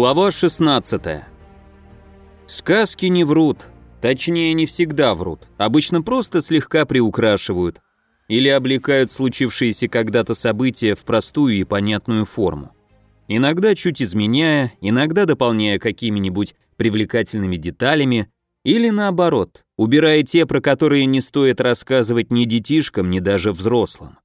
Глава 16. Сказки не врут, точнее не всегда врут, обычно просто слегка приукрашивают или облекают случившиеся когда-то события в простую и понятную форму. Иногда чуть изменяя, иногда дополняя какими-нибудь привлекательными деталями, или наоборот, убирая те, про которые не стоит рассказывать ни детишкам, ни даже взрослым.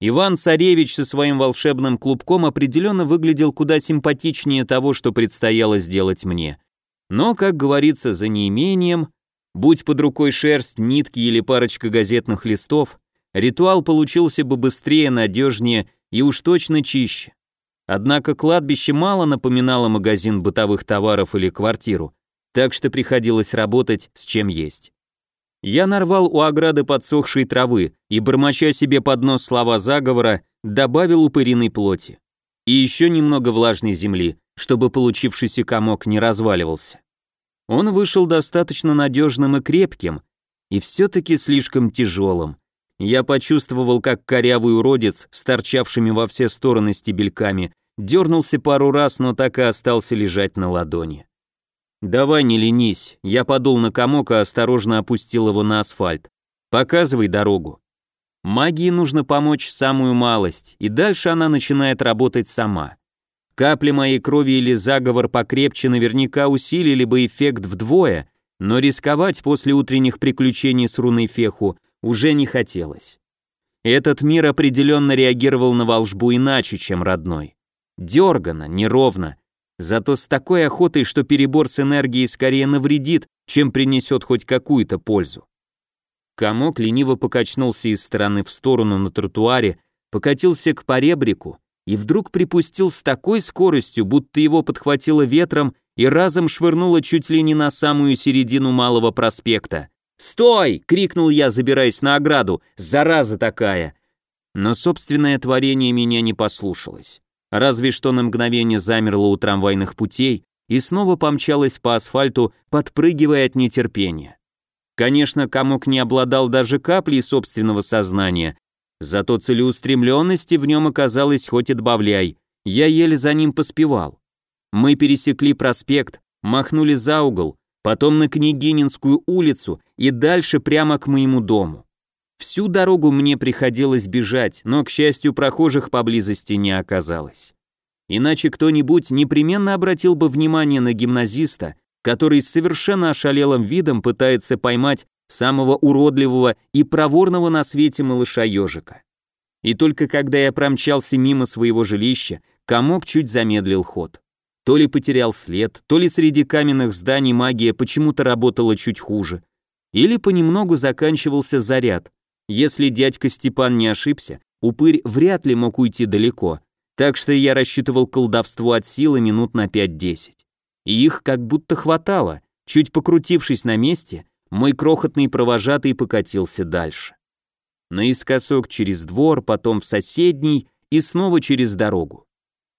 Иван-царевич со своим волшебным клубком определенно выглядел куда симпатичнее того, что предстояло сделать мне. Но, как говорится, за неимением, будь под рукой шерсть, нитки или парочка газетных листов, ритуал получился бы быстрее, надежнее и уж точно чище. Однако кладбище мало напоминало магазин бытовых товаров или квартиру, так что приходилось работать с чем есть. Я нарвал у ограды подсохшей травы и, бормоча себе под нос слова заговора, добавил упыриной плоти. И еще немного влажной земли, чтобы получившийся комок не разваливался. Он вышел достаточно надежным и крепким, и все-таки слишком тяжелым. Я почувствовал, как корявый уродец с торчавшими во все стороны стебельками дернулся пару раз, но так и остался лежать на ладони. «Давай не ленись», я подул на комок и осторожно опустил его на асфальт. «Показывай дорогу». Магии нужно помочь самую малость, и дальше она начинает работать сама. Капли моей крови или заговор покрепче наверняка усилили бы эффект вдвое, но рисковать после утренних приключений с руной Феху уже не хотелось. Этот мир определенно реагировал на волшбу иначе, чем родной. Дергано, неровно, Зато с такой охотой, что перебор с энергией скорее навредит, чем принесет хоть какую-то пользу. Комок лениво покачнулся из стороны в сторону на тротуаре, покатился к поребрику и вдруг припустил с такой скоростью, будто его подхватило ветром и разом швырнуло чуть ли не на самую середину малого проспекта. «Стой!» — крикнул я, забираясь на ограду. «Зараза такая!» Но собственное творение меня не послушалось разве что на мгновение замерло у трамвайных путей и снова помчалась по асфальту, подпрыгивая от нетерпения. Конечно, комок не обладал даже каплей собственного сознания, зато целеустремленности в нем оказалось хоть и добавляй, я еле за ним поспевал. Мы пересекли проспект, махнули за угол, потом на Княгининскую улицу и дальше прямо к моему дому. Всю дорогу мне приходилось бежать, но, к счастью, прохожих поблизости не оказалось. Иначе кто-нибудь непременно обратил бы внимание на гимназиста, который с совершенно ошалелым видом пытается поймать самого уродливого и проворного на свете малыша-ежика. И только когда я промчался мимо своего жилища, комок чуть замедлил ход. То ли потерял след, то ли среди каменных зданий магия почему-то работала чуть хуже, или понемногу заканчивался заряд, если дядька Степан не ошибся, упырь вряд ли мог уйти далеко, так что я рассчитывал колдовство от силы минут на 5-10. И их как будто хватало. Чуть покрутившись на месте, мой крохотный провожатый покатился дальше. Наискосок через двор, потом в соседний и снова через дорогу.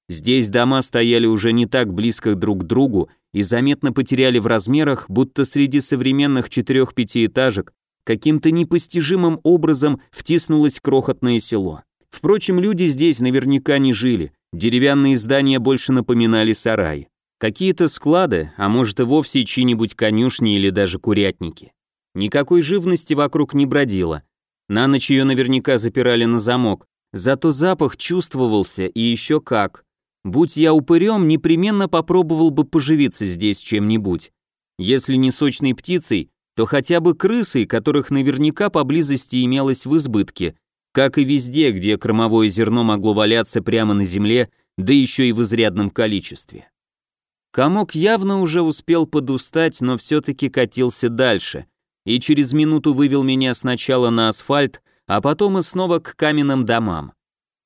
Здесь дома стояли уже не так близко друг к другу и заметно потеряли в размерах, будто среди современных четырех-пятиэтажек каким-то непостижимым образом втиснулось крохотное село. Впрочем, люди здесь наверняка не жили, деревянные здания больше напоминали сараи. Какие-то склады, а может и вовсе чьи-нибудь конюшни или даже курятники. Никакой живности вокруг не бродило. На ночь ее наверняка запирали на замок, зато запах чувствовался и еще как. Будь я упырем, непременно попробовал бы поживиться здесь чем-нибудь. Если не сочной птицей, то хотя бы крысы, которых наверняка поблизости имелось в избытке, как и везде, где кормовое зерно могло валяться прямо на земле, да еще и в изрядном количестве. Комок явно уже успел подустать, но все-таки катился дальше, и через минуту вывел меня сначала на асфальт, а потом и снова к каменным домам.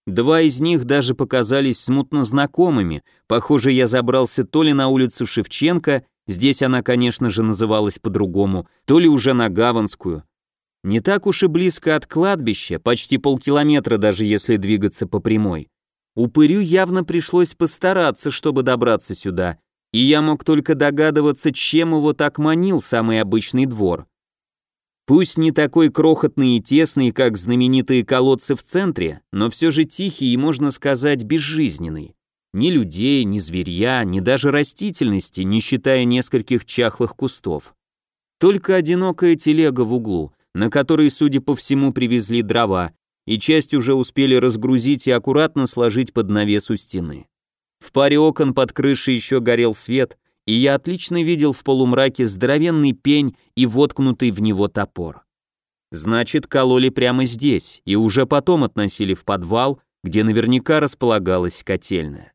Два из них даже показались смутно знакомыми, похоже, я забрался то ли на улицу Шевченко, Здесь она, конечно же, называлась по-другому, то ли уже на Гаванскую. Не так уж и близко от кладбища, почти полкилометра даже если двигаться по прямой. Упырю явно пришлось постараться, чтобы добраться сюда, и я мог только догадываться, чем его так манил самый обычный двор. Пусть не такой крохотный и тесный, как знаменитые колодцы в центре, но все же тихий и, можно сказать, безжизненный. Ни людей, ни зверья, ни даже растительности, не считая нескольких чахлых кустов. Только одинокая телега в углу, на которой, судя по всему, привезли дрова, и часть уже успели разгрузить и аккуратно сложить под навес у стены. В паре окон под крышей еще горел свет, и я отлично видел в полумраке здоровенный пень и воткнутый в него топор. Значит, кололи прямо здесь, и уже потом относили в подвал, где наверняка располагалась котельная.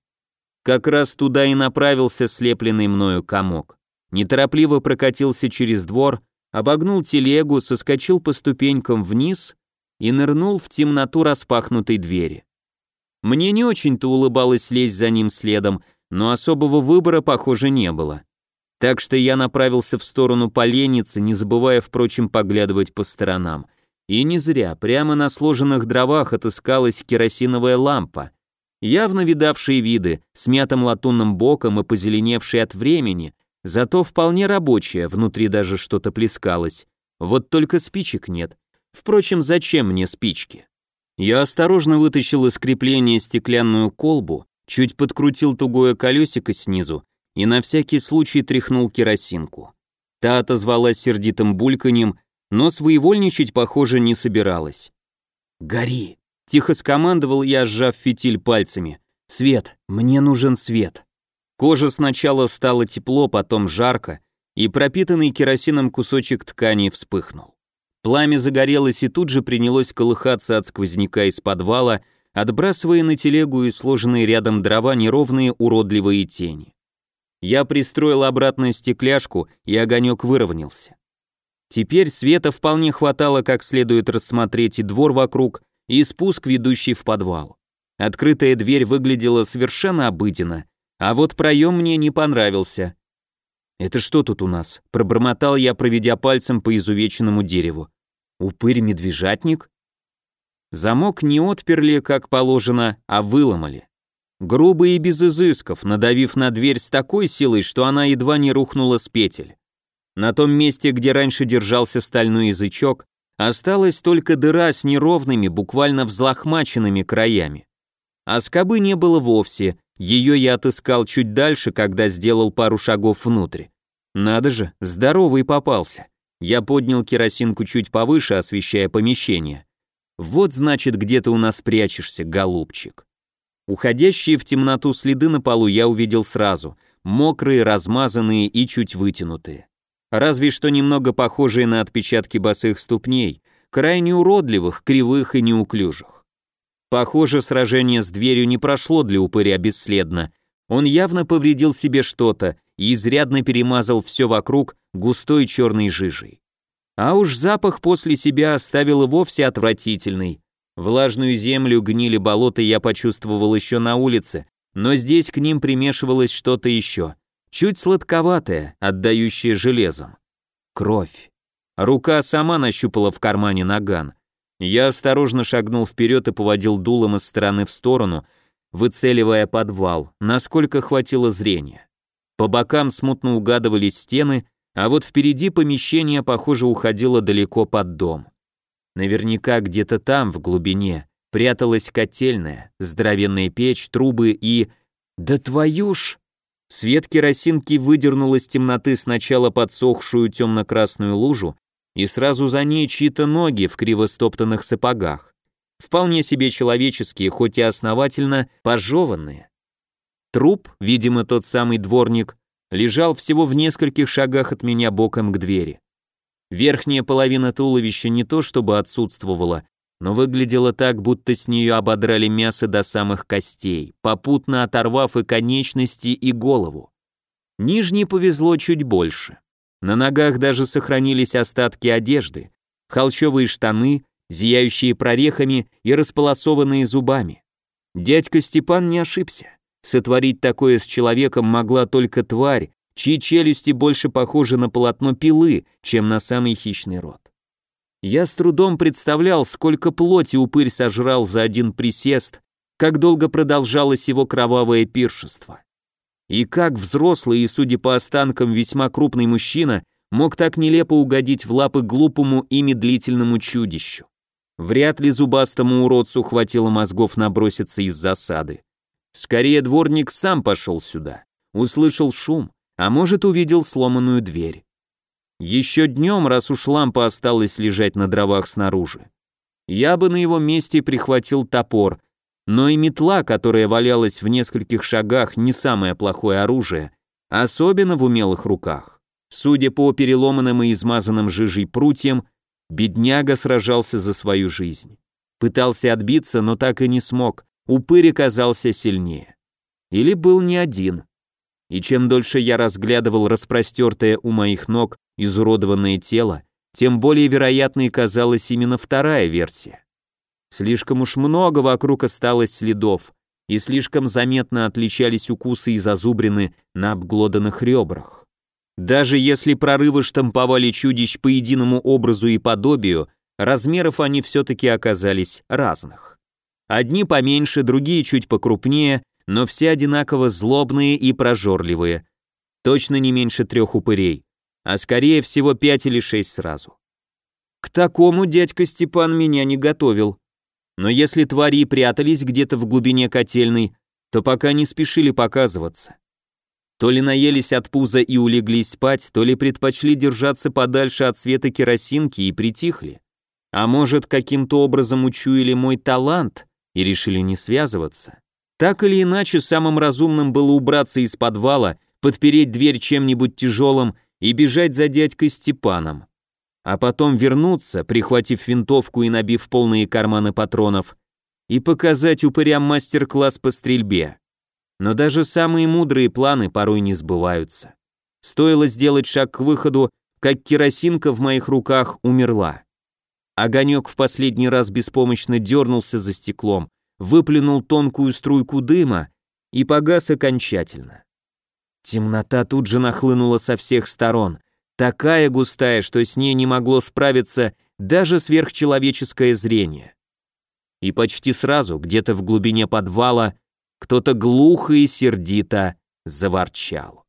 Как раз туда и направился слепленный мною комок. Неторопливо прокатился через двор, обогнул телегу, соскочил по ступенькам вниз и нырнул в темноту распахнутой двери. Мне не очень-то улыбалось лезть за ним следом, но особого выбора, похоже, не было. Так что я направился в сторону поленницы, не забывая, впрочем, поглядывать по сторонам. И не зря, прямо на сложенных дровах отыскалась керосиновая лампа, явно видавшие виды, с мятым латунным боком и позеленевшей от времени, зато вполне рабочая, внутри даже что-то плескалось. Вот только спичек нет. Впрочем, зачем мне спички? Я осторожно вытащил из крепления стеклянную колбу, чуть подкрутил тугое колесико снизу и на всякий случай тряхнул керосинку. Та отозвалась сердитым бульканьем, но своевольничать, похоже, не собиралась. «Гори!» — тихо скомандовал я, сжав фитиль пальцами. «Свет! Мне нужен свет!» Кожа сначала стало тепло, потом жарко, и пропитанный керосином кусочек ткани вспыхнул. Пламя загорелось и тут же принялось колыхаться от сквозняка из подвала, отбрасывая на телегу и сложенные рядом дрова неровные уродливые тени. Я пристроил обратно стекляшку, и огонек выровнялся. Теперь света вполне хватало как следует рассмотреть и двор вокруг, и спуск, ведущий в подвал. Открытая дверь выглядела совершенно обыденно, а вот проем мне не понравился. «Это что тут у нас?» – пробормотал я, проведя пальцем по изувеченному дереву. Упырь-медвежатник? Замок не отперли, как положено, а выломали. Грубо и без изысков, надавив на дверь с такой силой, что она едва не рухнула с петель. На том месте, где раньше держался стальной язычок, осталась только дыра с неровными, буквально взлохмаченными краями. А скобы не было вовсе, ее я отыскал чуть дальше, когда сделал пару шагов внутрь. Надо же, здоровый попался. Я поднял керосинку чуть повыше, освещая помещение. Вот значит, где ты у нас прячешься, голубчик. Уходящие в темноту следы на полу я увидел сразу, мокрые, размазанные и чуть вытянутые. Разве что немного похожие на отпечатки босых ступней, крайне уродливых, кривых и неуклюжих. Похоже, сражение с дверью не прошло для упыря бесследно. Он явно повредил себе что-то и изрядно перемазал все вокруг густой черной жижей. А уж запах после себя оставил и вовсе отвратительный. Влажную землю, гнили болота я почувствовал еще на улице, но здесь к ним примешивалось что-то еще, чуть сладковатое, отдающее железом. Кровь. Рука сама нащупала в кармане наган. Я осторожно шагнул вперед и поводил дулом из стороны в сторону, выцеливая подвал, насколько хватило зрения. По бокам смутно угадывались стены, а вот впереди помещение, похоже, уходило далеко под дом. Наверняка где-то там, в глубине, пряталась котельная, здоровенная печь, трубы и... Да твою ж! Свет керосинки выдернул из темноты сначала подсохшую темно-красную лужу, и сразу за ней чьи-то ноги в кривостоптанных сапогах. Вполне себе человеческие, хоть и основательно пожеванные. Труп, видимо, тот самый дворник, лежал всего в нескольких шагах от меня боком к двери. Верхняя половина туловища не то чтобы отсутствовала, но выглядела так, будто с нее ободрали мясо до самых костей, попутно оторвав и конечности, и голову. Нижней повезло чуть больше. На ногах даже сохранились остатки одежды, холщовые штаны, зияющие прорехами и располосованные зубами. Дядька Степан не ошибся. Сотворить такое с человеком могла только тварь, чьи челюсти больше похожи на полотно пилы, чем на самый хищный рот. Я с трудом представлял, сколько плоти упырь сожрал за один присест, как долго продолжалось его кровавое пиршество. И как взрослый и, судя по останкам, весьма крупный мужчина мог так нелепо угодить в лапы глупому и медлительному чудищу. Вряд ли зубастому уродцу хватило мозгов наброситься из засады. Скорее дворник сам пошел сюда, услышал шум, а может увидел сломанную дверь. Еще днем, раз уж лампа осталась лежать на дровах снаружи, я бы на его месте прихватил топор, но и метла, которая валялась в нескольких шагах, не самое плохое оружие, особенно в умелых руках. Судя по переломанным и измазанным жижей прутьям, бедняга сражался за свою жизнь. Пытался отбиться, но так и не смог, упырь оказался сильнее. Или был не один. И чем дольше я разглядывал распростертое у моих ног изуродованное тело, тем более вероятной казалась именно вторая версия. Слишком уж много вокруг осталось следов, и слишком заметно отличались укусы и зазубрины на обглоданных ребрах. Даже если прорывы штамповали чудищ по единому образу и подобию, размеров они все-таки оказались разных. Одни поменьше, другие чуть покрупнее, но все одинаково злобные и прожорливые. Точно не меньше трех упырей, а скорее всего пять или шесть сразу. К такому дядька Степан меня не готовил. Но если твари прятались где-то в глубине котельной, то пока не спешили показываться. То ли наелись от пуза и улеглись спать, то ли предпочли держаться подальше от света керосинки и притихли. А может, каким-то образом учуяли мой талант и решили не связываться. Так или иначе, самым разумным было убраться из подвала, подпереть дверь чем-нибудь тяжелым и бежать за дядькой Степаном а потом вернуться, прихватив винтовку и набив полные карманы патронов, и показать упырям мастер-класс по стрельбе. Но даже самые мудрые планы порой не сбываются. Стоило сделать шаг к выходу, как керосинка в моих руках умерла. Огонек в последний раз беспомощно дернулся за стеклом, выплюнул тонкую струйку дыма и погас окончательно. Темнота тут же нахлынула со всех сторон, такая густая, что с ней не могло справиться даже сверхчеловеческое зрение. И почти сразу, где-то в глубине подвала, кто-то глухо и сердито заворчал.